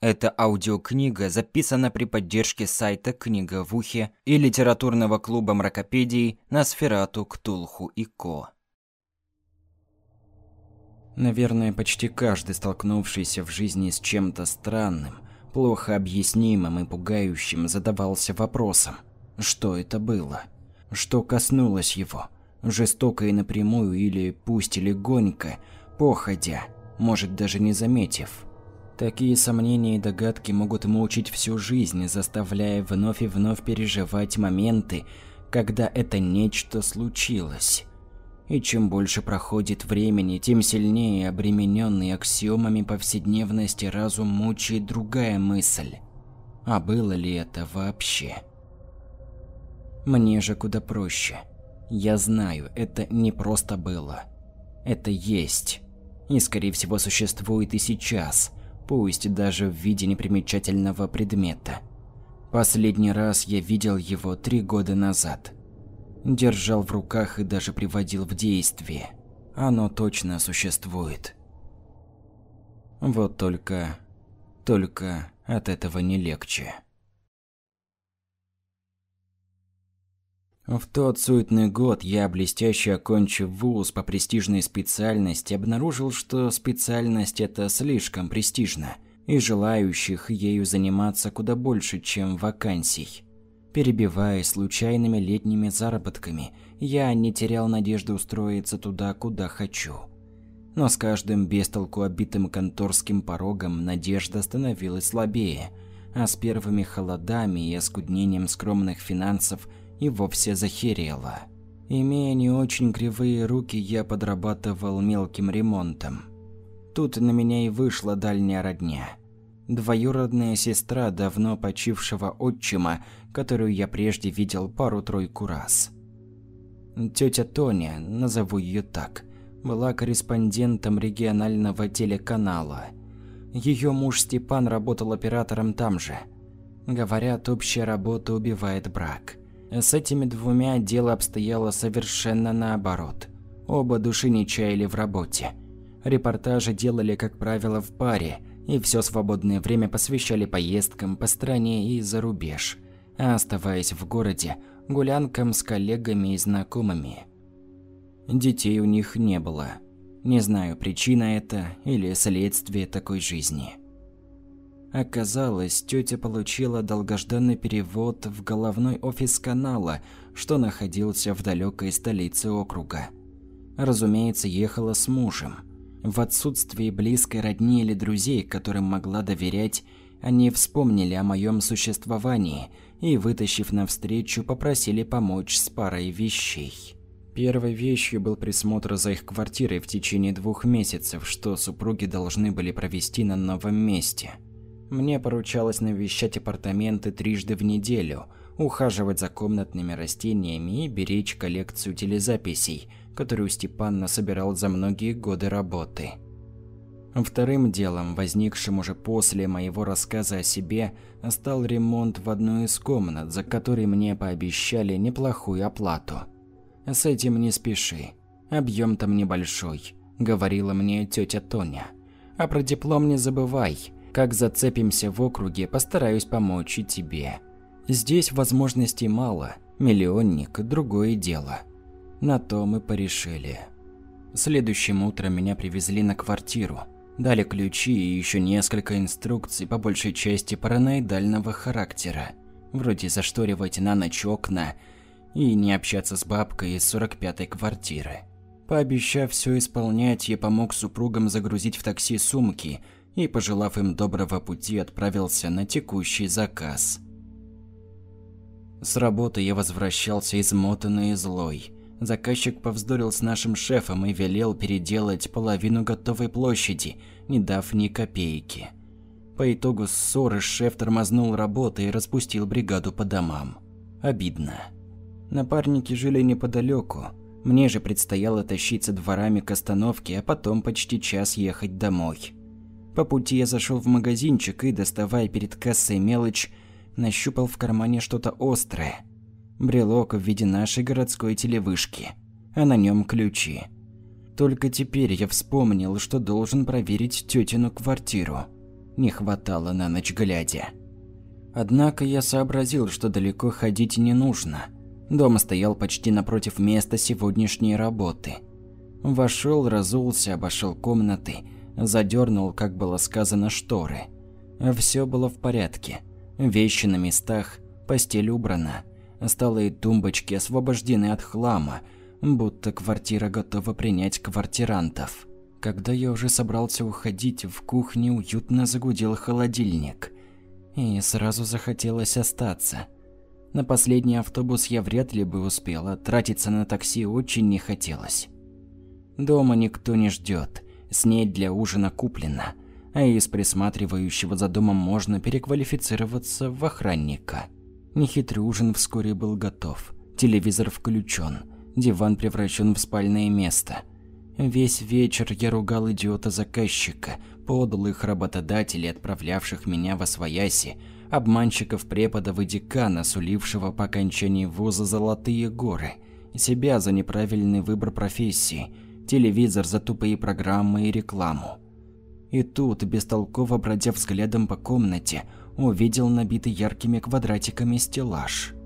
Эта аудиокнига записана при поддержке сайта «Книга в ухе» и литературного клуба мракопедий на Сферату, Ктулху и Ко. Наверное, почти каждый, столкнувшийся в жизни с чем-то странным, плохо объяснимым и пугающим, задавался вопросом, что это было, что коснулось его, жестоко и напрямую или, пусть и легонько, походя, может даже не заметив. Такие сомнения и догадки могут мучить всю жизнь, заставляя вновь и вновь переживать моменты, когда это нечто случилось. И чем больше проходит времени, тем сильнее обремененный аксиомами повседневности разум мучает другая мысль. А было ли это вообще? Мне же куда проще. Я знаю, это не просто было. Это есть. И скорее всего существует и сейчас, пусть даже в виде непримечательного предмета. Последний раз я видел его три года назад – держал в руках и даже приводил в действие. Оно точно существует. Вот только... только от этого не легче. В тот суетный год я, блестяще окончив вуз по престижной специальности, обнаружил, что специальность эта слишком престижна, и желающих ею заниматься куда больше, чем вакансий. Перебиваясь случайными летними заработками, я не терял надежды устроиться туда, куда хочу. Но с каждым бестолку обитым конторским порогом надежда становилась слабее, а с первыми холодами и оскуднением скромных финансов и вовсе захерела. Имея не очень кривые руки, я подрабатывал мелким ремонтом. Тут на меня и вышла дальняя родня – двоюродная сестра давно почившего отчима, которую я прежде видел пару-тройку раз. Тетя Тоня, назову ее так, была корреспондентом регионального телеканала. Ее муж Степан работал оператором там же. Говорят, общая работа убивает брак. С этими двумя дело обстояло совершенно наоборот. Оба души не чаяли в работе. Репортажи делали, как правило, в паре – и все свободное время посвящали поездкам по стране и за рубеж, а оставаясь в городе, гулянкам с коллегами и знакомыми. Детей у них не было. Не знаю, причина это или следствие такой жизни. Оказалось, тетя получила долгожданный перевод в головной офис канала, что находился в далекой столице округа. Разумеется, ехала с мужем – в отсутствии близкой родни или друзей, которым могла доверять, они вспомнили о моем существовании и, вытащив навстречу, попросили помочь с парой вещей. Первой вещью был присмотр за их квартирой в течение двух месяцев, что супруги должны были провести на новом месте. Мне поручалось навещать апартаменты трижды в неделю, ухаживать за комнатными растениями и беречь коллекцию телезаписей, которую Степан насобирал за многие годы работы. Вторым делом, возникшим уже после моего рассказа о себе, стал ремонт в одной из комнат, за который мне пообещали неплохую оплату. «С этим не спеши. Объем там небольшой», – говорила мне тетя Тоня. «А про диплом не забывай. Как зацепимся в округе, постараюсь помочь и тебе. Здесь возможностей мало, миллионник – другое дело». На то мы порешили. Следующим утром меня привезли на квартиру. Дали ключи и еще несколько инструкций, по большей части параноидального характера. Вроде зашторивать на ночь окна и не общаться с бабкой из 45-й квартиры. Пообещав все исполнять, я помог супругам загрузить в такси сумки и, пожелав им доброго пути, отправился на текущий заказ. С работы я возвращался измотанный и злой. Заказчик повздорил с нашим шефом и велел переделать половину готовой площади, не дав ни копейки. По итогу ссоры шеф тормознул работы и распустил бригаду по домам. Обидно. Напарники жили неподалеку. Мне же предстояло тащиться дворами к остановке, а потом почти час ехать домой. По пути я зашел в магазинчик и, доставая перед кассой мелочь, нащупал в кармане что-то острое – брелок в виде нашей городской телевышки, а на нем ключи. Только теперь я вспомнил, что должен проверить тетину квартиру. не хватало на ночь глядя. Однако я сообразил, что далеко ходить не нужно. Дом стоял почти напротив места сегодняшней работы. Вошел, разулся, обошел комнаты, задернул, как было сказано, шторы. Все было в порядке. Вещи на местах, постель убрана. Столы и тумбочки освобождены от хлама, будто квартира готова принять квартирантов. Когда я уже собрался уходить, в кухне уютно загудел холодильник. И сразу захотелось остаться. На последний автобус я вряд ли бы успела, тратиться на такси очень не хотелось. Дома никто не ждет, снедь для ужина куплена, а из присматривающего за домом можно переквалифицироваться в охранника. Нехитрый ужин вскоре был готов, телевизор включен, диван превращен в спальное место – Весь вечер я ругал идиота-заказчика, подлых работодателей, отправлявших меня во свояси, обманщиков преподов и декана, сулившего по окончании вуза золотые горы, себя за неправильный выбор профессии, телевизор за тупые программы и рекламу. И тут, бестолково бродя взглядом по комнате, увидел набитый яркими квадратиками стеллаж –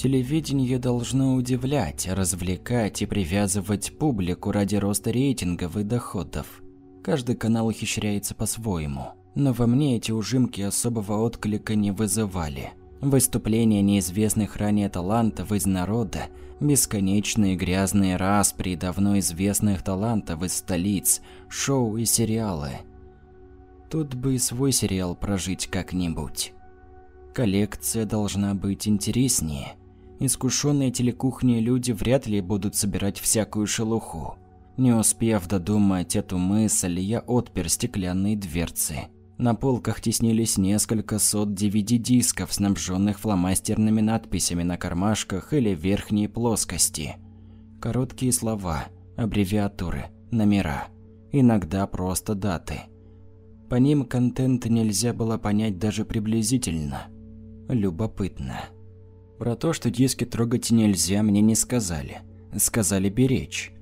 Телевидение должно удивлять, развлекать и привязывать публику ради роста рейтингов и доходов. Каждый канал ухищряется по-своему. Но во мне эти ужимки особого отклика не вызывали. Выступления неизвестных ранее талантов из народа, бесконечные грязные распри давно известных талантов из столиц, шоу и сериалы. Тут бы и свой сериал прожить как-нибудь. Коллекция должна быть интереснее. Искушенные телекухни люди вряд ли будут собирать всякую шелуху. Не успев додумать эту мысль, я отпер стеклянные дверцы. На полках теснились несколько сот DVD-дисков, снабженных фломастерными надписями на кармашках или верхней плоскости. Короткие слова, аббревиатуры, номера. Иногда просто даты. По ним контент нельзя было понять даже приблизительно. Любопытно. Про то, что диски трогать нельзя, мне не сказали. Сказали беречь.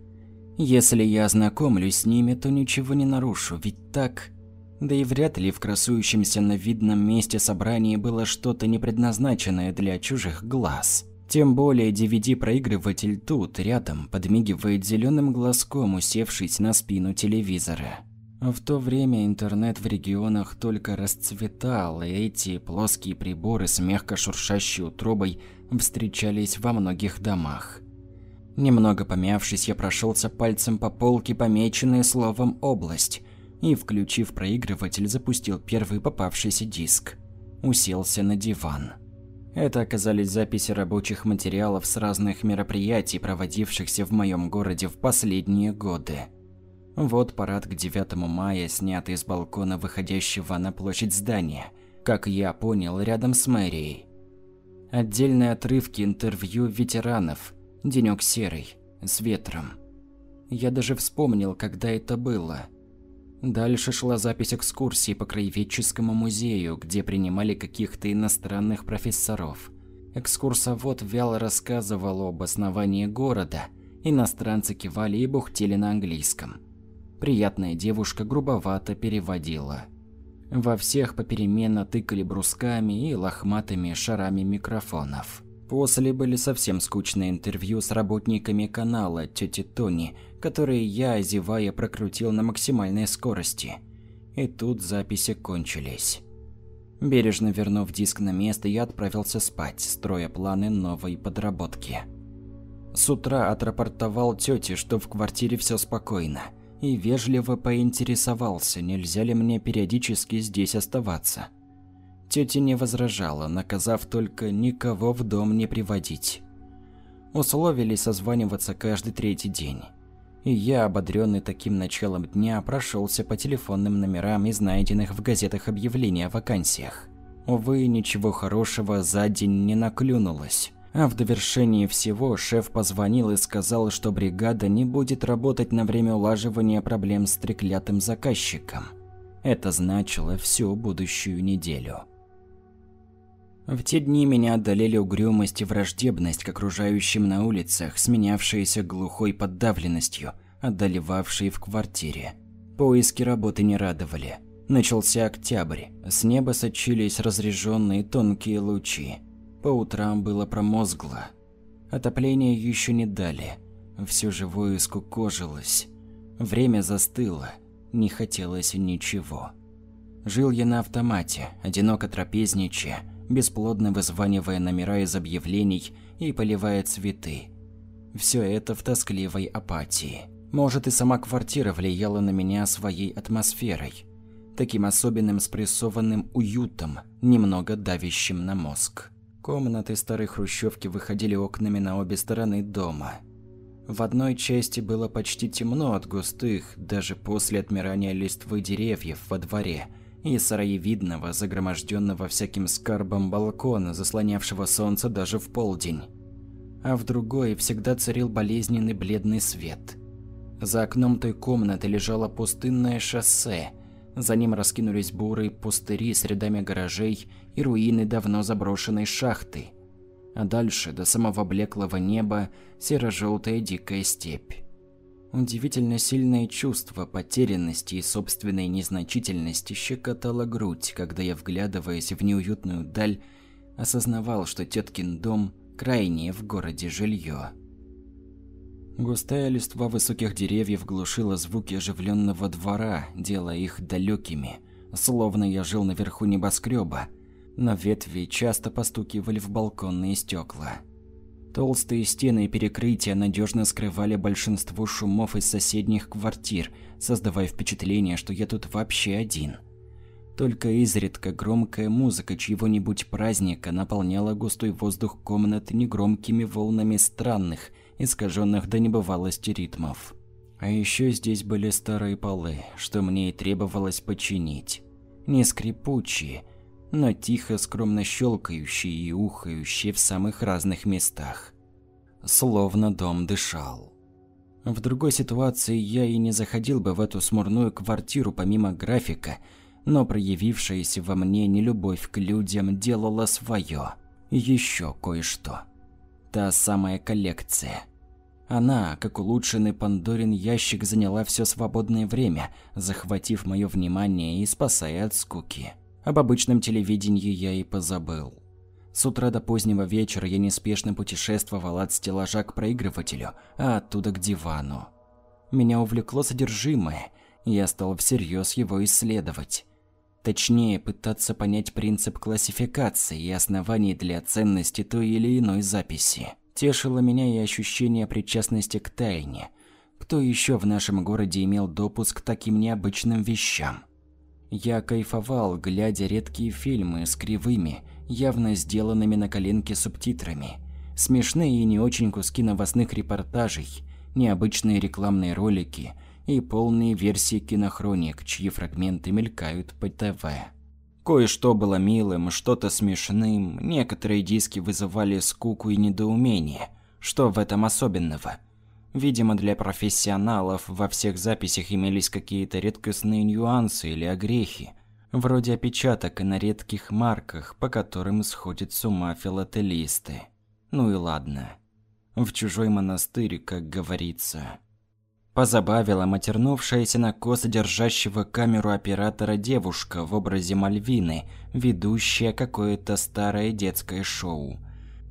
Если я ознакомлюсь с ними, то ничего не нарушу, ведь так... Да и вряд ли в красующемся на видном месте собрании было что-то не предназначенное для чужих глаз. Тем более DVD-проигрыватель тут, рядом, подмигивает зеленым глазком, усевшись на спину телевизора. В то время интернет в регионах только расцветал, и эти плоские приборы с мягко шуршащей утробой встречались во многих домах. Немного помявшись, я прошелся пальцем по полке, помеченной словом «область», и, включив проигрыватель, запустил первый попавшийся диск. Уселся на диван. Это оказались записи рабочих материалов с разных мероприятий, проводившихся в моем городе в последние годы. Вот парад к 9 мая, снятый с балкона, выходящего на площадь здания, как я понял, рядом с мэрией. Отдельные отрывки интервью ветеранов, денёк серый, с ветром. Я даже вспомнил, когда это было. Дальше шла запись экскурсии по краеведческому музею, где принимали каких-то иностранных профессоров. Экскурсовод вяло рассказывал об основании города, иностранцы кивали и бухтели на английском. Приятная девушка грубовато переводила. Во всех попеременно тыкали брусками и лохматыми шарами микрофонов. После были совсем скучные интервью с работниками канала тети Тони, которые я, зевая, прокрутил на максимальной скорости. И тут записи кончились. Бережно вернув диск на место, я отправился спать, строя планы новой подработки. С утра отрапортовал тете, что в квартире все спокойно – и вежливо поинтересовался, нельзя ли мне периодически здесь оставаться. Тетя не возражала, наказав только никого в дом не приводить. Условились созваниваться каждый третий день. И я, ободренный таким началом дня, прошелся по телефонным номерам из найденных в газетах объявлений о вакансиях. Увы, ничего хорошего за день не наклюнулось. А в довершении всего шеф позвонил и сказал, что бригада не будет работать на время улаживания проблем с треклятым заказчиком. Это значило всю будущую неделю. В те дни меня одолели угрюмость и враждебность к окружающим на улицах, сменявшиеся глухой подавленностью, одолевавшей в квартире. Поиски работы не радовали. Начался октябрь. С неба сочились разреженные тонкие лучи. По утрам было промозгло. Отопление еще не дали. Все живое скукожилось. Время застыло. Не хотелось ничего. Жил я на автомате, одиноко трапезничая, бесплодно вызванивая номера из объявлений и поливая цветы. Все это в тоскливой апатии. Может, и сама квартира влияла на меня своей атмосферой. Таким особенным спрессованным уютом, немного давящим на мозг. Комнаты старой хрущевки выходили окнами на обе стороны дома. В одной части было почти темно от густых, даже после отмирания листвы деревьев во дворе, и сараевидного, загроможденного всяким скарбом балкона, заслонявшего солнце даже в полдень. А в другой всегда царил болезненный бледный свет. За окном той комнаты лежало пустынное шоссе, за ним раскинулись бурые пустыри с рядами гаражей и руины давно заброшенной шахты. А дальше, до самого блеклого неба, серо-желтая дикая степь. Удивительно сильное чувство потерянности и собственной незначительности щекотало грудь, когда я, вглядываясь в неуютную даль, осознавал, что теткин дом – крайнее в городе жилье. Густая листва высоких деревьев глушила звуки оживленного двора, делая их далекими, словно я жил наверху небоскреба, но ветви часто постукивали в балконные стекла. Толстые стены и перекрытия надежно скрывали большинство шумов из соседних квартир, создавая впечатление, что я тут вообще один. Только изредка громкая музыка чьего-нибудь праздника наполняла густой воздух комнаты негромкими волнами странных, искаженных до небывалости ритмов. А еще здесь были старые полы, что мне и требовалось починить. Не скрипучие, но тихо, скромно щелкающие и ухающие в самых разных местах. Словно дом дышал. В другой ситуации я и не заходил бы в эту смурную квартиру помимо графика, но проявившаяся во мне нелюбовь к людям делала свое. Еще кое-что. Та самая коллекция. Она, как улучшенный Пандорин ящик, заняла все свободное время, захватив мое внимание и спасая от скуки. Об обычном телевидении я и позабыл. С утра до позднего вечера я неспешно путешествовал от стеллажа к проигрывателю, а оттуда к дивану. Меня увлекло содержимое, и я стал всерьез его исследовать. Точнее, пытаться понять принцип классификации и оснований для ценности той или иной записи. Тешило меня и ощущение причастности к тайне. Кто еще в нашем городе имел допуск к таким необычным вещам? Я кайфовал, глядя редкие фильмы с кривыми, явно сделанными на коленке субтитрами, смешные и не очень куски новостных репортажей, необычные рекламные ролики – и полные версии кинохроник, чьи фрагменты мелькают по ТВ. Кое-что было милым, что-то смешным, некоторые диски вызывали скуку и недоумение. Что в этом особенного? Видимо, для профессионалов во всех записях имелись какие-то редкостные нюансы или огрехи, вроде опечаток и на редких марках, по которым сходят с ума филателисты. Ну и ладно. В чужой монастырь, как говорится. Позабавила матернувшаяся на косо держащего камеру оператора девушка в образе Мальвины, ведущая какое-то старое детское шоу.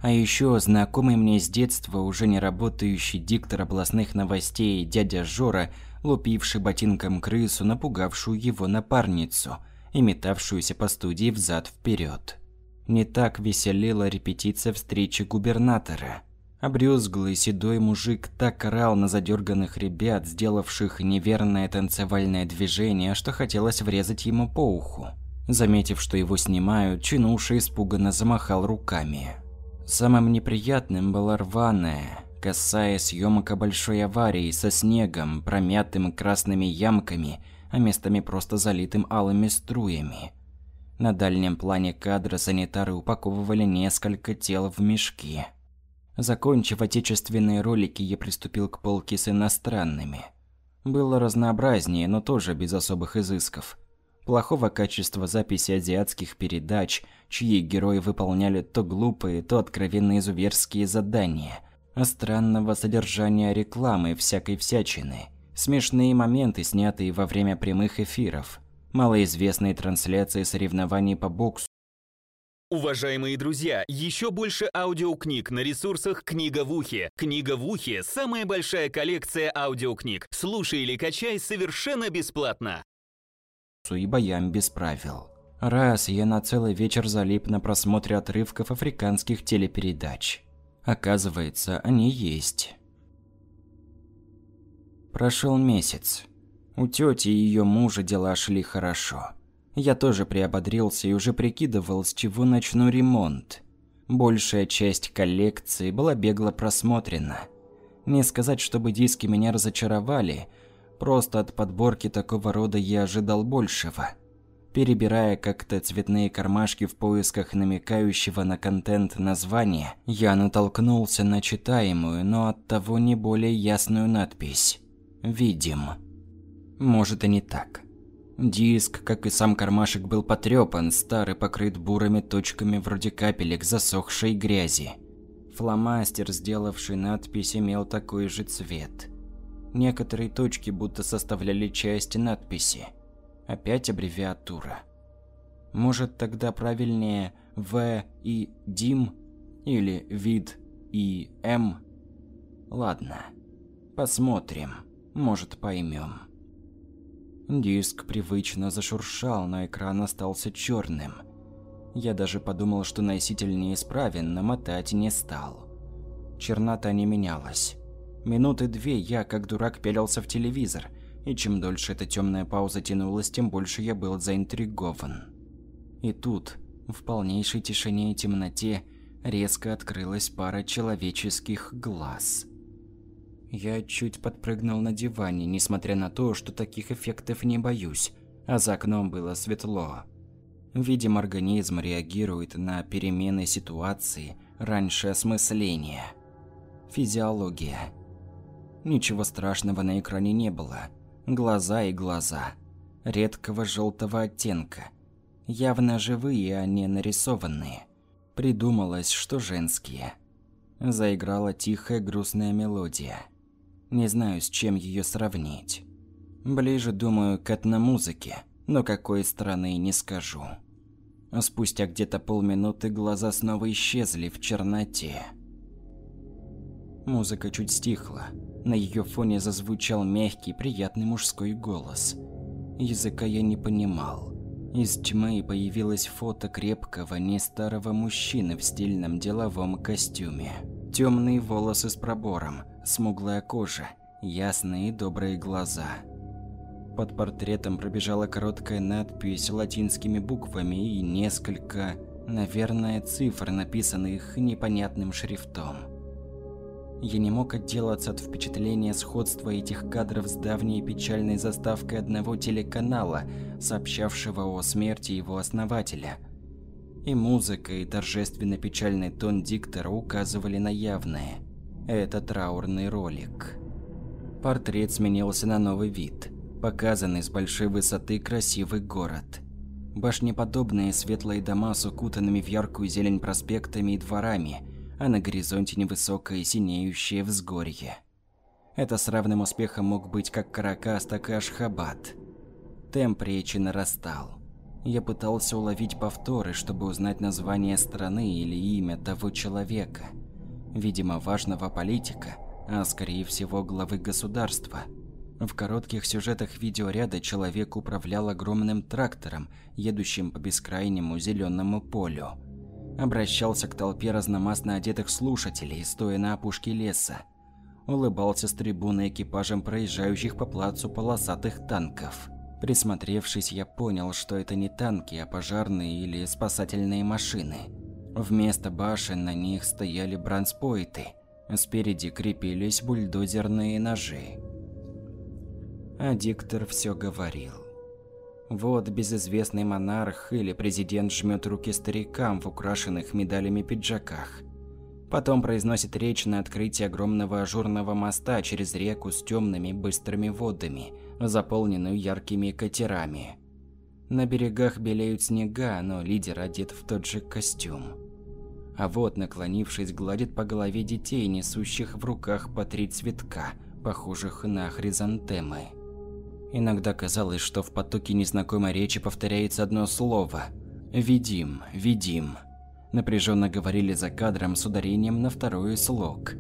А еще знакомый мне с детства уже не работающий диктор областных новостей дядя Жора, лупивший ботинком крысу, напугавшую его напарницу и метавшуюся по студии взад вперед. Не так веселила репетиция встречи губернатора – Обрюзглый седой мужик так орал на задерганных ребят, сделавших неверное танцевальное движение, что хотелось врезать ему по уху. Заметив, что его снимают, Чинуша испуганно замахал руками. Самым неприятным была рваная, косая съемка большой аварии со снегом, промятым красными ямками, а местами просто залитым алыми струями. На дальнем плане кадра санитары упаковывали несколько тел в мешки – Закончив отечественные ролики, я приступил к полке с иностранными. Было разнообразнее, но тоже без особых изысков. Плохого качества записи азиатских передач, чьи герои выполняли то глупые, то откровенно изуверские задания, а странного содержания рекламы всякой всячины, смешные моменты, снятые во время прямых эфиров. малоизвестные трансляции соревнований по боксу, Уважаемые друзья, еще больше аудиокниг на ресурсах «Книга в ухе». «Книга в ухе» — самая большая коллекция аудиокниг. Слушай или качай совершенно бесплатно. И боям без правил. Раз я на целый вечер залип на просмотре отрывков африканских телепередач. Оказывается, они есть. Прошел месяц. У тети и ее мужа дела шли хорошо. Я тоже приободрился и уже прикидывал, с чего начну ремонт. Большая часть коллекции была бегло просмотрена. Не сказать, чтобы диски меня разочаровали, просто от подборки такого рода я ожидал большего. Перебирая как-то цветные кармашки в поисках намекающего на контент названия, я натолкнулся на читаемую, но оттого не более ясную надпись «Видим». Может и не так. Диск, как и сам кармашек, был потрепан, старый, покрыт бурыми точками вроде капелек засохшей грязи. Фломастер, сделавший надпись, имел такой же цвет. Некоторые точки будто составляли часть надписи. Опять аббревиатура. Может, тогда правильнее В и Дим или Вид и М? Ладно, посмотрим, может поймем. Диск привычно зашуршал, но экран остался черным. Я даже подумал, что носитель неисправен, но мотать не стал. Чернота не менялась. Минуты две я, как дурак, пялился в телевизор, и чем дольше эта темная пауза тянулась, тем больше я был заинтригован. И тут, в полнейшей тишине и темноте, резко открылась пара человеческих глаз – я чуть подпрыгнул на диване, несмотря на то, что таких эффектов не боюсь, а за окном было светло. Видимо, организм реагирует на перемены ситуации раньше осмысления. Физиология. Ничего страшного на экране не было. Глаза и глаза. Редкого желтого оттенка. Явно живые, а не нарисованные. Придумалось, что женские. Заиграла тихая грустная мелодия. Не знаю, с чем ее сравнить. Ближе, думаю, к этномузыке, но какой страны не скажу. Спустя где-то полминуты глаза снова исчезли в черноте. Музыка чуть стихла. На ее фоне зазвучал мягкий, приятный мужской голос. Языка я не понимал. Из тьмы появилось фото крепкого, не старого мужчины в стильном деловом костюме. Темные волосы с пробором, смуглая кожа, ясные и добрые глаза. Под портретом пробежала короткая надпись латинскими буквами и несколько, наверное, цифр, написанных непонятным шрифтом. Я не мог отделаться от впечатления сходства этих кадров с давней печальной заставкой одного телеканала, сообщавшего о смерти его основателя. И музыка, и торжественно-печальный тон диктора указывали на явное – это траурный ролик. Портрет сменился на новый вид. Показанный с большой высоты красивый город. Башнеподобные светлые дома с укутанными в яркую зелень проспектами и дворами, а на горизонте невысокое синеющее взгорье. Это с равным успехом мог быть как Каракас, так и Ашхабад. Темп речи нарастал. Я пытался уловить повторы, чтобы узнать название страны или имя того человека – видимо, важного политика, а скорее всего главы государства. В коротких сюжетах видеоряда человек управлял огромным трактором, едущим по бескрайнему зеленому полю. Обращался к толпе разномастно одетых слушателей, стоя на опушке леса. Улыбался с трибуны экипажем проезжающих по плацу полосатых танков. Присмотревшись, я понял, что это не танки, а пожарные или спасательные машины. Вместо башен на них стояли бронспойты, спереди крепились бульдозерные ножи. А диктор все говорил. Вот безызвестный монарх или президент жмет руки старикам в украшенных медалями пиджаках. Потом произносит речь на открытии огромного ажурного моста через реку с темными быстрыми водами, заполненную яркими катерами. На берегах белеют снега, но лидер одет в тот же костюм а вот, наклонившись, гладит по голове детей, несущих в руках по три цветка, похожих на хризантемы. Иногда казалось, что в потоке незнакомой речи повторяется одно слово «Видим, видим». Напряженно говорили за кадром с ударением на второй слог.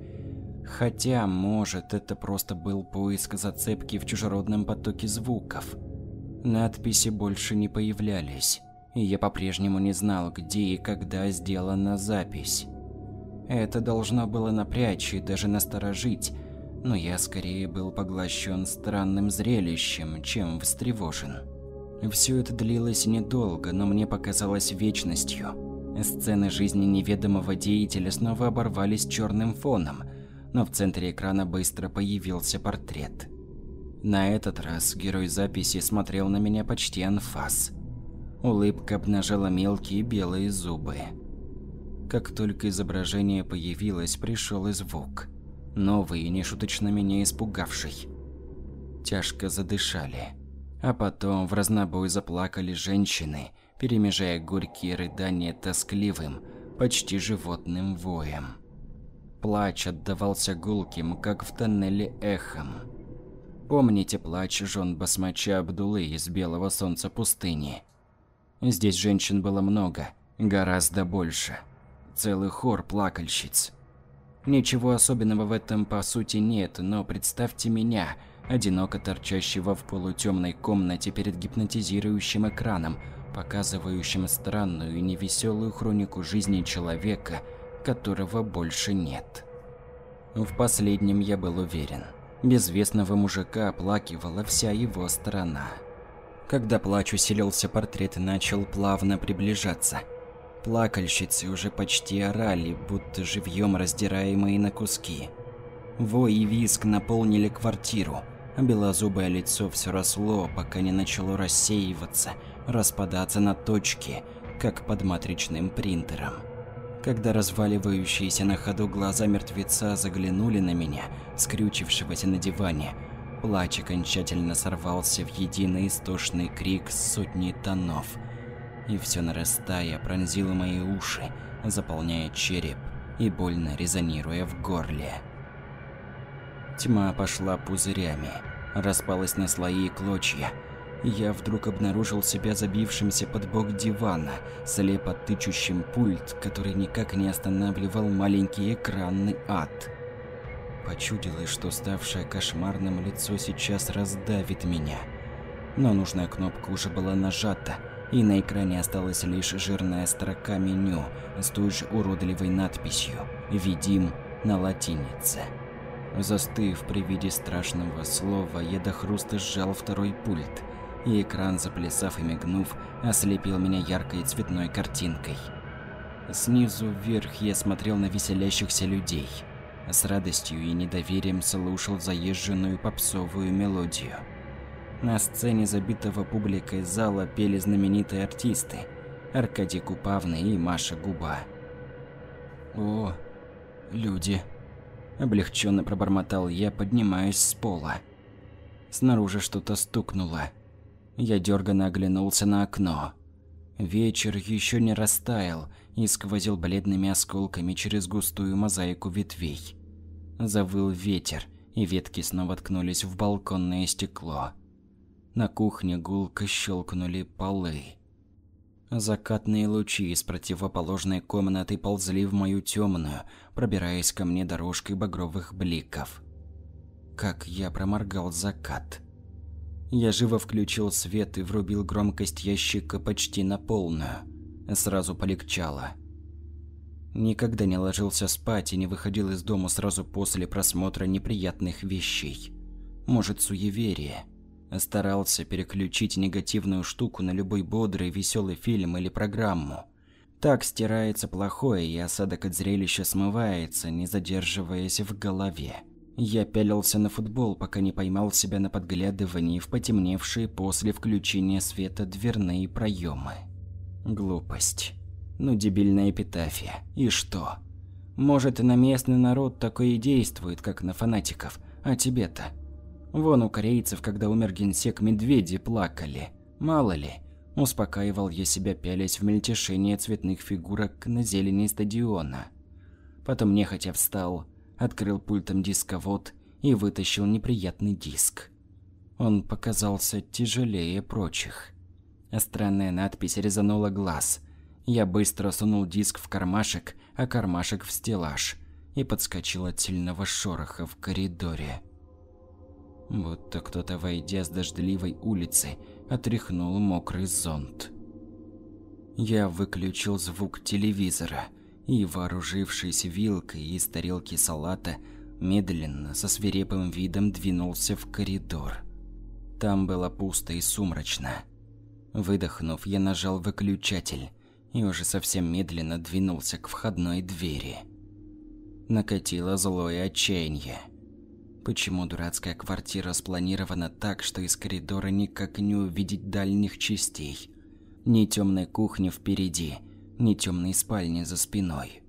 Хотя, может, это просто был поиск зацепки в чужеродном потоке звуков. Надписи больше не появлялись, и я по-прежнему не знал, где и когда сделана запись. Это должно было напрячь и даже насторожить, но я скорее был поглощен странным зрелищем, чем встревожен. Все это длилось недолго, но мне показалось вечностью. Сцены жизни неведомого деятеля снова оборвались черным фоном, но в центре экрана быстро появился портрет. На этот раз герой записи смотрел на меня почти анфас. Улыбка обнажала мелкие белые зубы. Как только изображение появилось, пришел и звук новый и нешуточно меня испугавший. Тяжко задышали. А потом в разнобой заплакали женщины, перемежая горькие рыдания тоскливым, почти животным воем. Плач отдавался гулким, как в тоннеле эхом. Помните плач жен басмача Абдулы из Белого Солнца пустыни? Здесь женщин было много, гораздо больше. Целый хор плакальщиц. Ничего особенного в этом по сути нет, но представьте меня, одиноко торчащего в полутемной комнате перед гипнотизирующим экраном, показывающим странную и невеселую хронику жизни человека, которого больше нет. В последнем я был уверен. Безвестного мужика оплакивала вся его страна. Когда плач усилился, портрет начал плавно приближаться – Плакальщицы уже почти орали, будто живьем раздираемые на куски. Вой и визг наполнили квартиру, а белозубое лицо все росло, пока не начало рассеиваться, распадаться на точки, как под матричным принтером. Когда разваливающиеся на ходу глаза мертвеца заглянули на меня, скрючившегося на диване, плач окончательно сорвался в единый истошный крик сотни тонов – и все нарастая пронзило мои уши, заполняя череп и больно резонируя в горле. Тьма пошла пузырями, распалась на слои и клочья. Я вдруг обнаружил себя забившимся под бок дивана, слепо тычущим пульт, который никак не останавливал маленький экранный ад. Почудилось, что ставшее кошмарным лицо сейчас раздавит меня. Но нужная кнопка уже была нажата, и на экране осталась лишь жирная строка меню с той же уродливой надписью «Видим» на латинице. Застыв при виде страшного слова, я до хруста сжал второй пульт, и экран, заплясав и мигнув, ослепил меня яркой цветной картинкой. Снизу вверх я смотрел на веселящихся людей. С радостью и недоверием слушал заезженную попсовую мелодию. На сцене забитого публикой зала пели знаменитые артисты Аркадий Купавный и Маша Губа. «О, люди!» – облегченно пробормотал я, поднимаясь с пола. Снаружи что-то стукнуло. Я дерганно оглянулся на окно. Вечер еще не растаял и сквозил бледными осколками через густую мозаику ветвей. Завыл ветер, и ветки снова ткнулись в балконное стекло. На кухне гулко щелкнули полы. Закатные лучи из противоположной комнаты ползли в мою темную, пробираясь ко мне дорожкой багровых бликов. Как я проморгал закат. Я живо включил свет и врубил громкость ящика почти на полную. Сразу полегчало. Никогда не ложился спать и не выходил из дома сразу после просмотра неприятных вещей. Может, суеверие – Старался переключить негативную штуку на любой бодрый, веселый фильм или программу. Так стирается плохое, и осадок от зрелища смывается, не задерживаясь в голове. Я пялился на футбол, пока не поймал себя на подглядывании в потемневшие после включения света дверные проемы. Глупость. Ну, дебильная эпитафия. И что? Может, и на местный народ такое и действует, как на фанатиков. А тебе-то? Вон у корейцев, когда умер генсек, медведи плакали. Мало ли. Успокаивал я себя, пялясь в мельтешение цветных фигурок на зелени стадиона. Потом нехотя встал, открыл пультом дисковод и вытащил неприятный диск. Он показался тяжелее прочих. Странная надпись резанула глаз. Я быстро сунул диск в кармашек, а кармашек в стеллаж и подскочил от сильного шороха в коридоре. Будто кто-то, войдя с дождливой улицы, отряхнул мокрый зонт. Я выключил звук телевизора и, вооружившись вилкой из тарелки салата, медленно, со свирепым видом двинулся в коридор. Там было пусто и сумрачно. Выдохнув, я нажал выключатель и уже совсем медленно двинулся к входной двери. Накатило злое отчаяние. Почему дурацкая квартира спланирована так, что из коридора никак не увидеть дальних частей? Ни темной кухни впереди, ни темной спальни за спиной.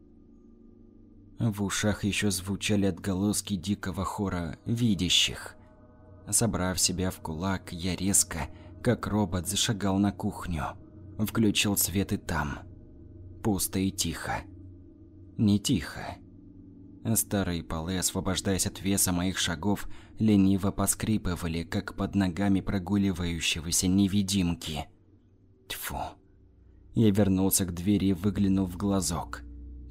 В ушах еще звучали отголоски дикого хора видящих. Собрав себя в кулак, я резко, как робот, зашагал на кухню. Включил свет и там. Пусто и тихо. Не тихо. Старые полы, освобождаясь от веса моих шагов, лениво поскрипывали, как под ногами прогуливающегося невидимки. Тьфу. Я вернулся к двери и выглянул в глазок.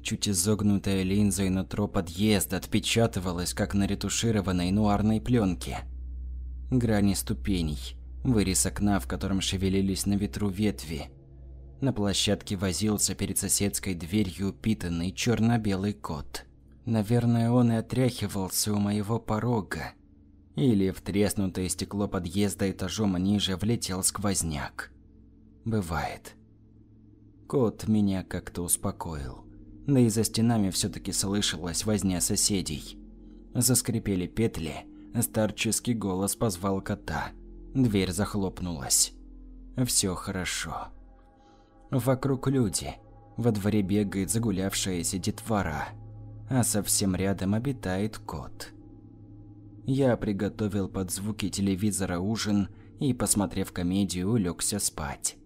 Чуть изогнутая линза и нутро подъезда отпечатывалась, как на ретушированной нуарной пленке грани ступеней, вырез окна, в котором шевелились на ветру ветви. На площадке возился перед соседской дверью упитанный черно-белый кот. Наверное, он и отряхивался у моего порога. Или в треснутое стекло подъезда этажом ниже влетел сквозняк. Бывает. Кот меня как-то успокоил. Да и за стенами все таки слышалась возня соседей. Заскрипели петли, Старческий голос позвал кота. Дверь захлопнулась. Все хорошо. Вокруг люди. Во дворе бегает загулявшаяся детвора. А совсем рядом обитает кот. Я приготовил под звуки телевизора ужин и, посмотрев комедию, улегся спать.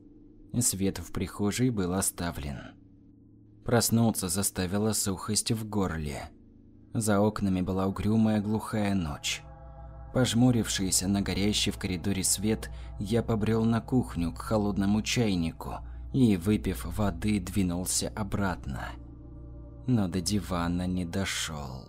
Свет в прихожей был оставлен. Проснуться заставила сухость в горле. За окнами была угрюмая глухая ночь. Пожмурившийся на горящий в коридоре свет, я побрел на кухню к холодному чайнику и, выпив воды, двинулся обратно. Но до дивана не дошел.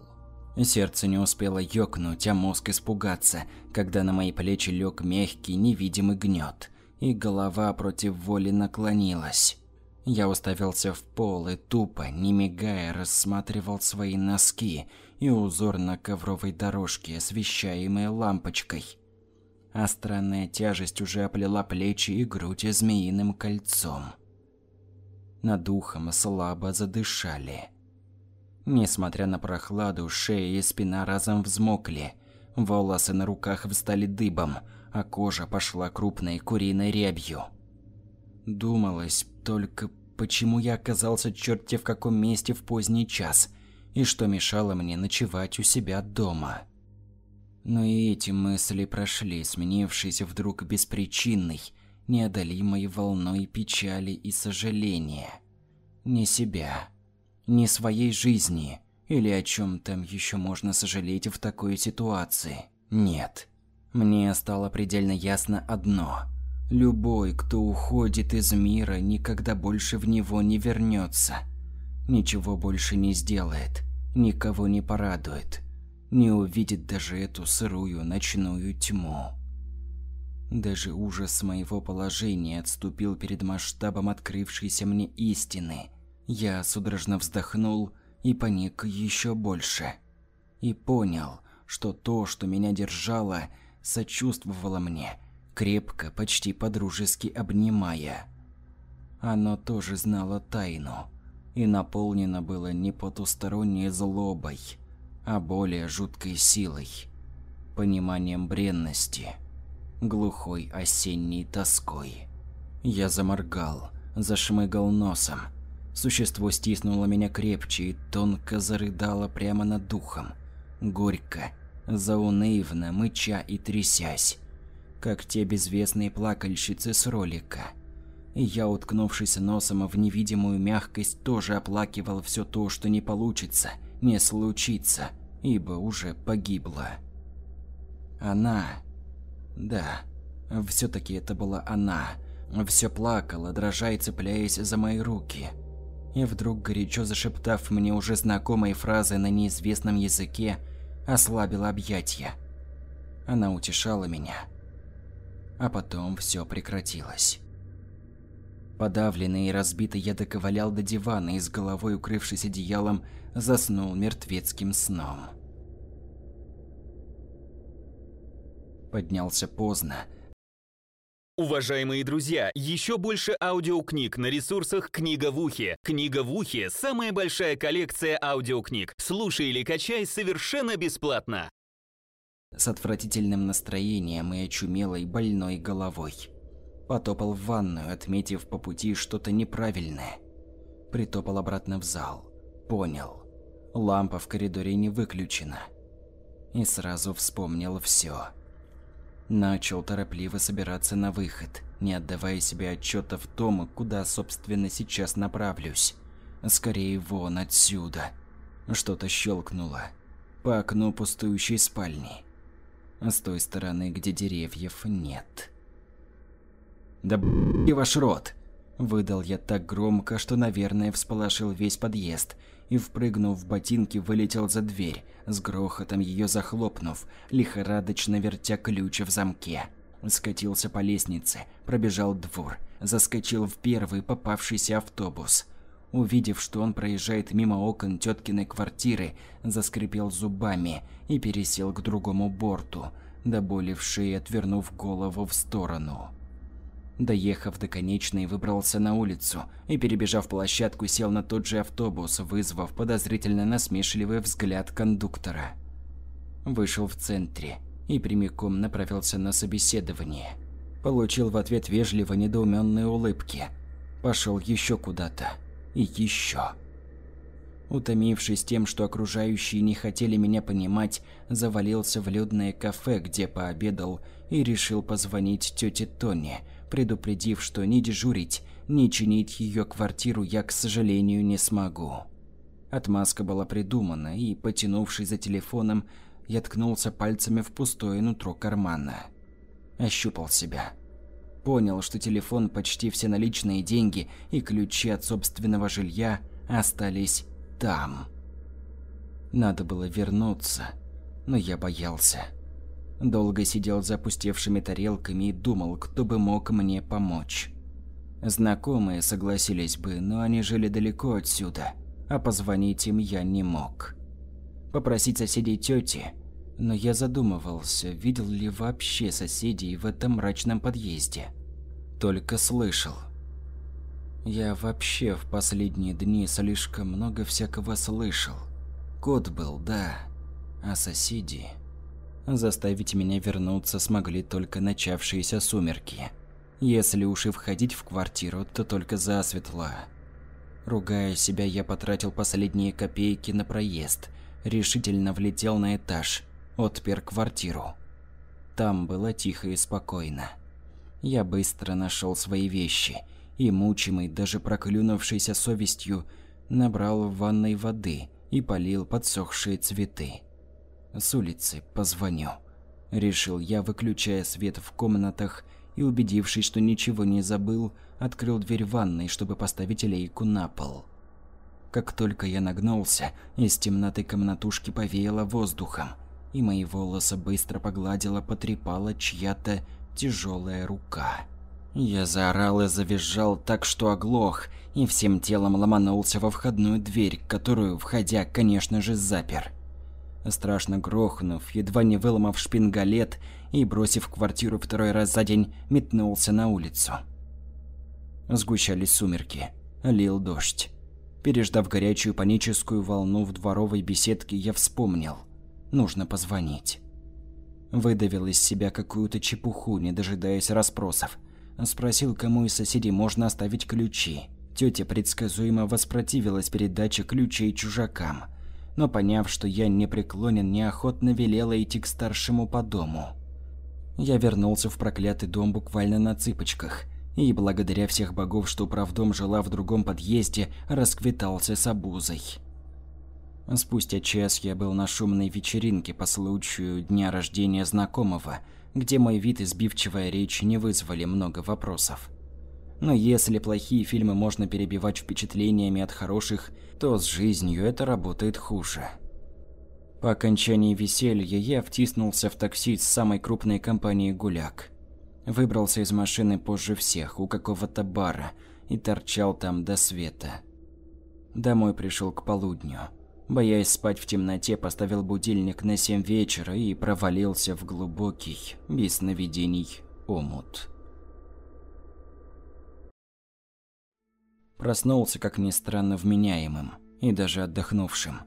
Сердце не успело ёкнуть, а мозг испугаться, когда на мои плечи лег мягкий невидимый гнет, и голова против воли наклонилась. Я уставился в пол и тупо, не мигая, рассматривал свои носки и узор на ковровой дорожке, освещаемой лампочкой. А странная тяжесть уже оплела плечи и грудь змеиным кольцом. Над ухом слабо задышали. Несмотря на прохладу, шея и спина разом взмокли. Волосы на руках встали дыбом, а кожа пошла крупной куриной рябью. Думалось только, почему я оказался черти в каком месте в поздний час, и что мешало мне ночевать у себя дома. Но и эти мысли прошли, сменившись вдруг беспричинной, неодолимой волной печали и сожаления. Не себя, не своей жизни, или о чем там еще можно сожалеть в такой ситуации. Нет. Мне стало предельно ясно одно – Любой, кто уходит из мира, никогда больше в него не вернется. Ничего больше не сделает, никого не порадует, не увидит даже эту сырую ночную тьму. Даже ужас моего положения отступил перед масштабом открывшейся мне истины. Я судорожно вздохнул и паник еще больше. И понял, что то, что меня держало, сочувствовало мне – крепко, почти подружески обнимая. Оно тоже знало тайну и наполнено было не потусторонней злобой, а более жуткой силой, пониманием бренности, глухой осенней тоской. Я заморгал, зашмыгал носом. Существо стиснуло меня крепче и тонко зарыдало прямо над духом, горько, заунывно, мыча и трясясь как те безвестные плакальщицы с ролика. Я, уткнувшись носом в невидимую мягкость, тоже оплакивал все то, что не получится, не случится, ибо уже погибла. Она, Да, все таки это была она. Все плакала, дрожа и цепляясь за мои руки. И вдруг, горячо зашептав мне уже знакомые фразы на неизвестном языке, ослабила объятия. Она утешала меня. А потом все прекратилось. Подавленный и разбитый я доковылял до дивана и с головой укрывшись одеялом, заснул мертвецким сном. Поднялся поздно. Уважаемые друзья, еще больше аудиокниг на ресурсах «Книга в ухе». «Книга в ухе» — самая большая коллекция аудиокниг. Слушай или качай совершенно бесплатно. С отвратительным настроением и очумелой больной головой. Потопал в ванную, отметив по пути что-то неправильное. Притопал обратно в зал. Понял. Лампа в коридоре не выключена. И сразу вспомнил все. Начал торопливо собираться на выход, не отдавая себе отчета в том, куда, собственно, сейчас направлюсь. Скорее вон отсюда. Что-то щелкнуло. По окну пустующей спальни. С той стороны, где деревьев нет. «Да и ваш рот!» Выдал я так громко, что, наверное, всполошил весь подъезд, и, впрыгнув в ботинки, вылетел за дверь, с грохотом ее захлопнув, лихорадочно вертя ключ в замке. Скатился по лестнице, пробежал двор, заскочил в первый попавшийся автобус. Увидев, что он проезжает мимо окон теткиной квартиры, заскрипел зубами и пересел к другому борту, до боли в шее отвернув голову в сторону. Доехав до конечной, выбрался на улицу и, перебежав площадку, сел на тот же автобус, вызвав подозрительно насмешливый взгляд кондуктора. Вышел в центре и прямиком направился на собеседование. Получил в ответ вежливо недоуменные улыбки. Пошел еще куда-то. И еще. Утомившись тем, что окружающие не хотели меня понимать, завалился в людное кафе, где пообедал и решил позвонить тете Тоне, предупредив, что ни дежурить, ни чинить ее квартиру я, к сожалению, не смогу. Отмазка была придумана, и, потянувшись за телефоном, я ткнулся пальцами в пустое нутро кармана. Ощупал себя. Понял, что телефон, почти все наличные деньги и ключи от собственного жилья остались там. Надо было вернуться, но я боялся. Долго сидел за опустевшими тарелками и думал, кто бы мог мне помочь. Знакомые согласились бы, но они жили далеко отсюда, а позвонить им я не мог. Попросить соседей тети, но я задумывался, видел ли вообще соседей в этом мрачном подъезде. Только слышал. Я вообще в последние дни слишком много всякого слышал. Кот был, да, а соседи... Заставить меня вернуться смогли только начавшиеся сумерки. Если уж и входить в квартиру, то только засветло. Ругая себя, я потратил последние копейки на проезд, решительно влетел на этаж, отпер квартиру. Там было тихо и спокойно. Я быстро нашел свои вещи и, мучимый, даже проклюнувшейся совестью, набрал в ванной воды и полил подсохшие цветы. С улицы позвоню. Решил я, выключая свет в комнатах и, убедившись, что ничего не забыл, открыл дверь ванной, чтобы поставить лейку на пол. Как только я нагнулся, из темноты комнатушки повеяло воздухом, и мои волосы быстро погладила, потрепала чья-то тяжелая рука. Я заорал и завизжал так, что оглох, и всем телом ломанулся во входную дверь, которую, входя, конечно же, запер страшно грохнув, едва не выломав шпингалет и, бросив квартиру второй раз за день, метнулся на улицу. Сгущались сумерки, лил дождь. Переждав горячую паническую волну в дворовой беседке, я вспомнил. Нужно позвонить. Выдавил из себя какую-то чепуху, не дожидаясь расспросов. Спросил, кому из соседей можно оставить ключи. Тетя предсказуемо воспротивилась передаче ключей чужакам но поняв, что я не преклонен, неохотно велела идти к старшему по дому. Я вернулся в проклятый дом буквально на цыпочках, и благодаря всех богов, что правдом жила в другом подъезде, расквитался с обузой. Спустя час я был на шумной вечеринке по случаю дня рождения знакомого, где мой вид и сбивчивая речь не вызвали много вопросов. Но если плохие фильмы можно перебивать впечатлениями от хороших, то с жизнью это работает хуже. По окончании веселья я втиснулся в такси с самой крупной компанией «Гуляк». Выбрался из машины позже всех, у какого-то бара, и торчал там до света. Домой пришел к полудню. Боясь спать в темноте, поставил будильник на 7 вечера и провалился в глубокий, без сновидений, омут. Проснулся, как ни странно, вменяемым и даже отдохнувшим.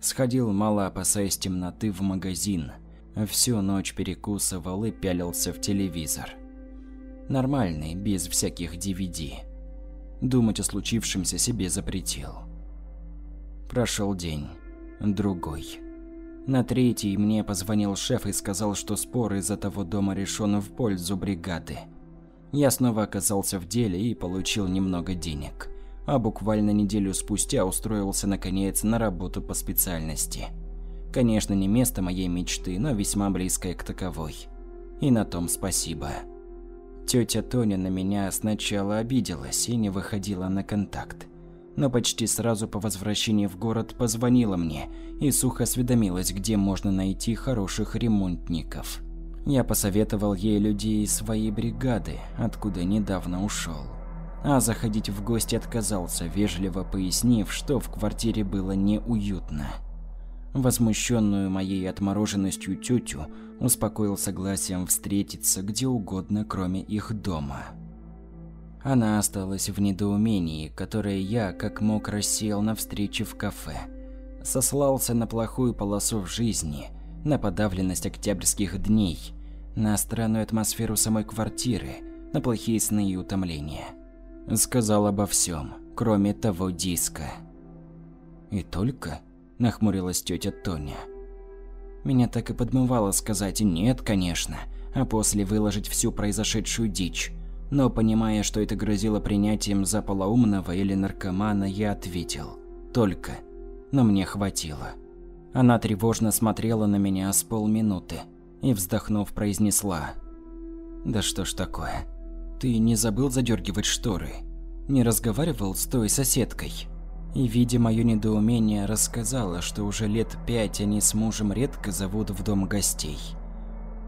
Сходил, мало опасаясь темноты, в магазин. Всю ночь перекусывал и пялился в телевизор. Нормальный, без всяких DVD. Думать о случившемся себе запретил. Прошел день. Другой. На третий мне позвонил шеф и сказал, что спор из-за того дома решен в пользу бригады. Я снова оказался в деле и получил немного денег а буквально неделю спустя устроился наконец на работу по специальности. Конечно, не место моей мечты, но весьма близкое к таковой. И на том спасибо. Тетя Тоня на меня сначала обиделась и не выходила на контакт. Но почти сразу по возвращении в город позвонила мне и сухо осведомилась, где можно найти хороших ремонтников. Я посоветовал ей людей из своей бригады, откуда недавно ушел а заходить в гости отказался, вежливо пояснив, что в квартире было неуютно. Возмущенную моей отмороженностью тетю успокоил согласием встретиться где угодно, кроме их дома. Она осталась в недоумении, которое я, как мог, рассеял на встрече в кафе. Сослался на плохую полосу в жизни, на подавленность октябрьских дней, на странную атмосферу самой квартиры, на плохие сны и утомления – Сказал обо всем, кроме того диска. «И только?» – нахмурилась тетя Тоня. Меня так и подмывало сказать «нет, конечно», а после выложить всю произошедшую дичь. Но понимая, что это грозило принятием за полоумного или наркомана, я ответил «только». Но мне хватило. Она тревожно смотрела на меня с полминуты и, вздохнув, произнесла «Да что ж такое?» Ты не забыл задергивать шторы? Не разговаривал с той соседкой? И, видя мое недоумение, рассказала, что уже лет пять они с мужем редко зовут в дом гостей.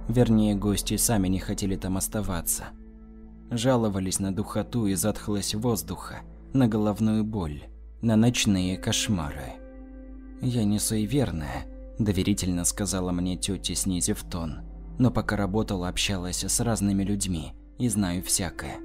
Вернее, гости сами не хотели там оставаться. Жаловались на духоту и затхлость воздуха, на головную боль, на ночные кошмары. «Я не суеверная», – доверительно сказала мне тетя, снизив тон. Но пока работала, общалась с разными людьми – и знаю всякое.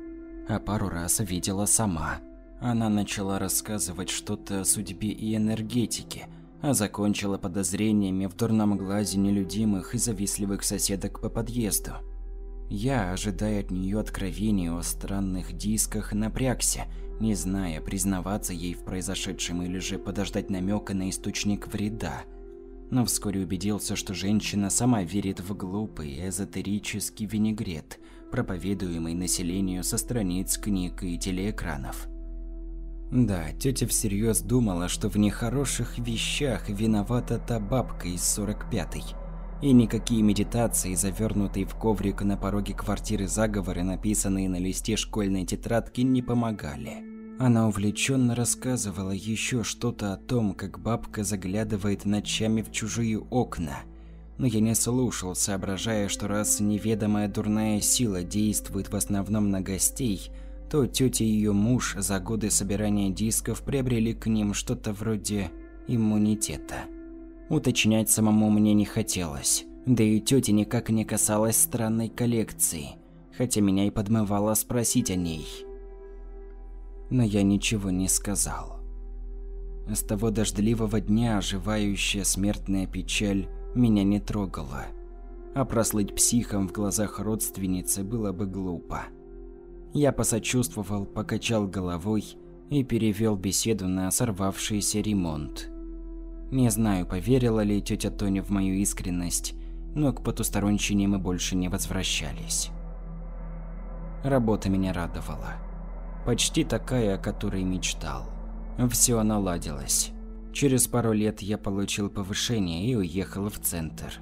А пару раз видела сама. Она начала рассказывать что-то о судьбе и энергетике, а закончила подозрениями в дурном глазе нелюдимых и завистливых соседок по подъезду. Я, ожидая от нее откровений о странных дисках, напрягся, не зная, признаваться ей в произошедшем или же подождать намека на источник вреда. Но вскоре убедился, что женщина сама верит в глупый эзотерический винегрет – проповедуемый населению со страниц книг и телеэкранов. Да, тетя всерьез думала, что в нехороших вещах виновата та бабка из 45-й. И никакие медитации, завернутые в коврик на пороге квартиры заговоры, написанные на листе школьной тетрадки, не помогали. Она увлеченно рассказывала еще что-то о том, как бабка заглядывает ночами в чужие окна – но я не слушал, соображая, что раз неведомая дурная сила действует в основном на гостей, то тетя и ее муж за годы собирания дисков приобрели к ним что-то вроде иммунитета. Уточнять самому мне не хотелось, да и тетя никак не касалась странной коллекции, хотя меня и подмывало спросить о ней. Но я ничего не сказал. С того дождливого дня оживающая смертная печаль меня не трогало. А прослыть психом в глазах родственницы было бы глупо. Я посочувствовал, покачал головой и перевел беседу на сорвавшийся ремонт. Не знаю, поверила ли тетя Тоня в мою искренность, но к потусторонщине мы больше не возвращались. Работа меня радовала. Почти такая, о которой мечтал. Все наладилось. Через пару лет я получил повышение и уехал в центр.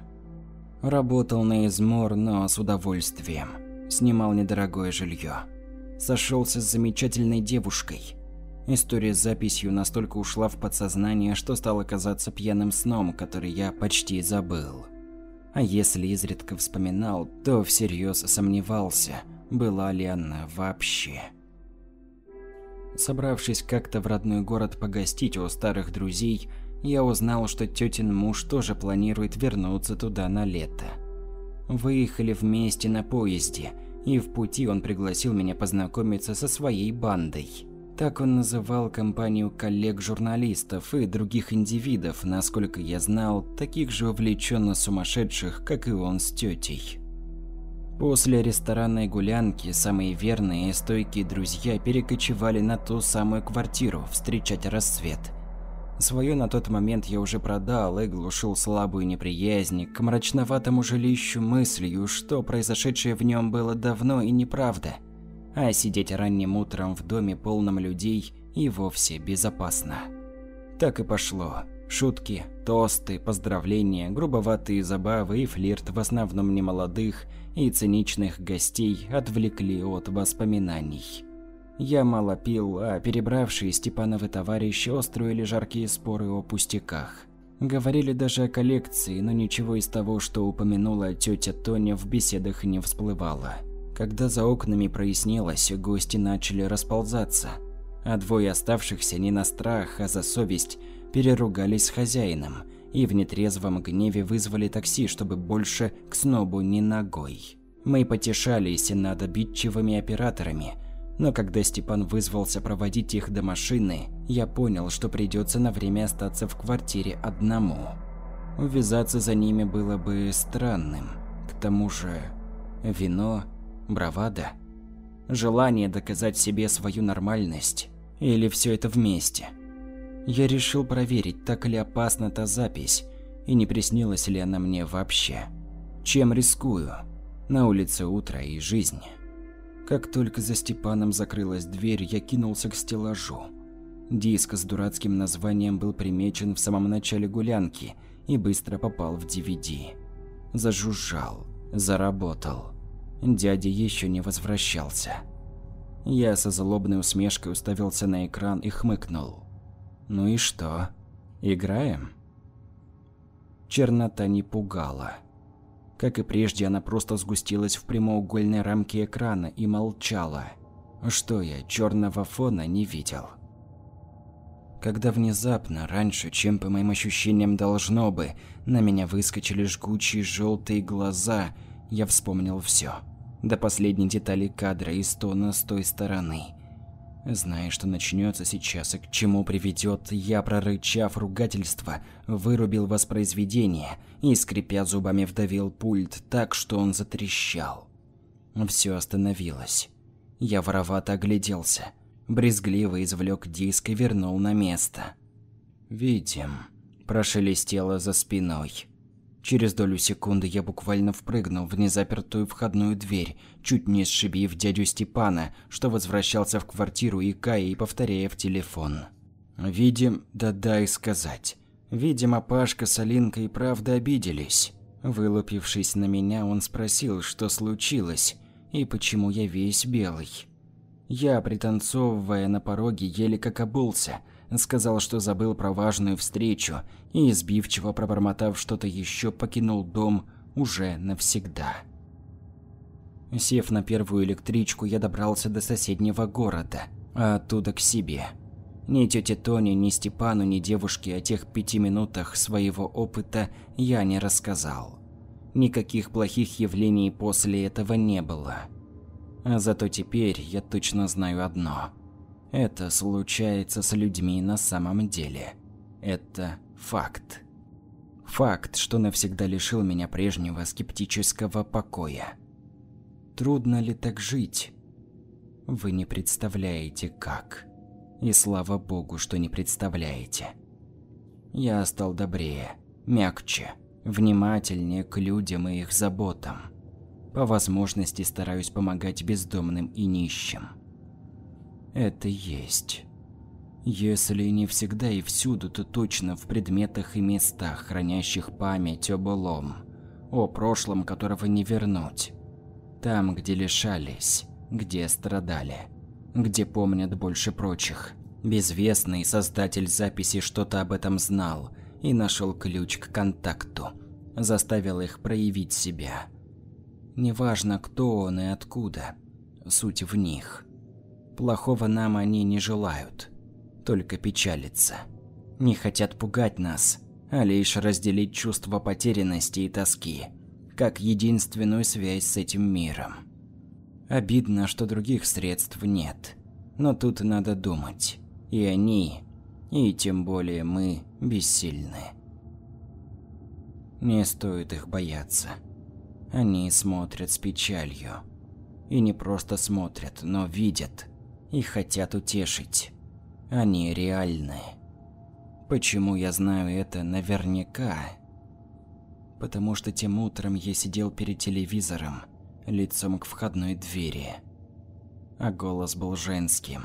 Работал на измор, но с удовольствием. Снимал недорогое жилье. Сошелся с замечательной девушкой. История с записью настолько ушла в подсознание, что стала казаться пьяным сном, который я почти забыл. А если изредка вспоминал, то всерьез сомневался, была ли она вообще. Собравшись как-то в родной город погостить у старых друзей, я узнал, что тетин муж тоже планирует вернуться туда на лето. Выехали вместе на поезде, и в пути он пригласил меня познакомиться со своей бандой. Так он называл компанию коллег-журналистов и других индивидов, насколько я знал, таких же увлеченно сумасшедших, как и он с тетей. После ресторанной гулянки самые верные и стойкие друзья перекочевали на ту самую квартиру встречать рассвет. Свое на тот момент я уже продал и глушил слабую неприязнь к мрачноватому жилищу мыслью, что произошедшее в нем было давно и неправда, а сидеть ранним утром в доме полном людей и вовсе безопасно. Так и пошло. Шутки, тосты, поздравления, грубоватые забавы и флирт в основном немолодых и циничных гостей отвлекли от воспоминаний. Я мало пил, а перебравшие Степановы товарищи устроили жаркие споры о пустяках. Говорили даже о коллекции, но ничего из того, что упомянула тетя Тоня в беседах не всплывало. Когда за окнами прояснилось, гости начали расползаться, а двое оставшихся не на страх, а за совесть переругались с хозяином и в нетрезвом гневе вызвали такси, чтобы больше к снобу ни ногой. Мы потешались над обидчивыми операторами, но когда Степан вызвался проводить их до машины, я понял, что придется на время остаться в квартире одному. Увязаться за ними было бы странным. К тому же, вино, бравада, желание доказать себе свою нормальность или все это вместе – я решил проверить, так ли опасна та запись, и не приснилась ли она мне вообще. Чем рискую? На улице утро и жизнь. Как только за Степаном закрылась дверь, я кинулся к стеллажу. Диск с дурацким названием был примечен в самом начале гулянки и быстро попал в DVD. Зажужжал, заработал. Дядя еще не возвращался. Я со злобной усмешкой уставился на экран и хмыкнул. Ну и что? Играем? Чернота не пугала. Как и прежде, она просто сгустилась в прямоугольной рамке экрана и молчала. Что я, черного фона не видел. Когда внезапно, раньше, чем по моим ощущениям должно бы, на меня выскочили жгучие желтые глаза, я вспомнил все. До последней детали кадра и стона с той стороны. Зная, что начнется сейчас и к чему приведет, я, прорычав ругательство, вырубил воспроизведение и, скрипя зубами, вдавил пульт так, что он затрещал. Все остановилось. Я воровато огляделся, брезгливо извлек диск и вернул на место. «Видим», – прошелестело за спиной. Через долю секунды я буквально впрыгнул в незапертую входную дверь, чуть не сшибив дядю Степана, что возвращался в квартиру икая и повторяя в телефон. Видим, да дай сказать. Видимо, Пашка с Алинкой и правда обиделись. Вылупившись на меня, он спросил, что случилось и почему я весь белый. Я, пританцовывая на пороге, еле как обулся – сказал, что забыл про важную встречу и, избивчиво пробормотав что-то еще, покинул дом уже навсегда. Сев на первую электричку, я добрался до соседнего города, а оттуда к себе. Ни тете Тоне, ни Степану, ни девушке о тех пяти минутах своего опыта я не рассказал. Никаких плохих явлений после этого не было. А зато теперь я точно знаю одно – это случается с людьми на самом деле. Это факт. Факт, что навсегда лишил меня прежнего скептического покоя. Трудно ли так жить? Вы не представляете как. И слава богу, что не представляете. Я стал добрее, мягче, внимательнее к людям и их заботам. По возможности стараюсь помогать бездомным и нищим это есть. Если не всегда и всюду, то точно в предметах и местах, хранящих память о былом. О прошлом, которого не вернуть. Там, где лишались, где страдали, где помнят больше прочих. Безвестный создатель записи что-то об этом знал и нашел ключ к контакту. Заставил их проявить себя. Неважно, кто он и откуда, суть в них. Плохого нам они не желают, только печалятся. Не хотят пугать нас, а лишь разделить чувство потерянности и тоски, как единственную связь с этим миром. Обидно, что других средств нет, но тут надо думать. И они, и тем более мы, бессильны. Не стоит их бояться. Они смотрят с печалью. И не просто смотрят, но видят и хотят утешить. Они реальны. Почему я знаю это наверняка? Потому что тем утром я сидел перед телевизором, лицом к входной двери. А голос был женским.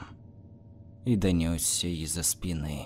И донесся из-за спины.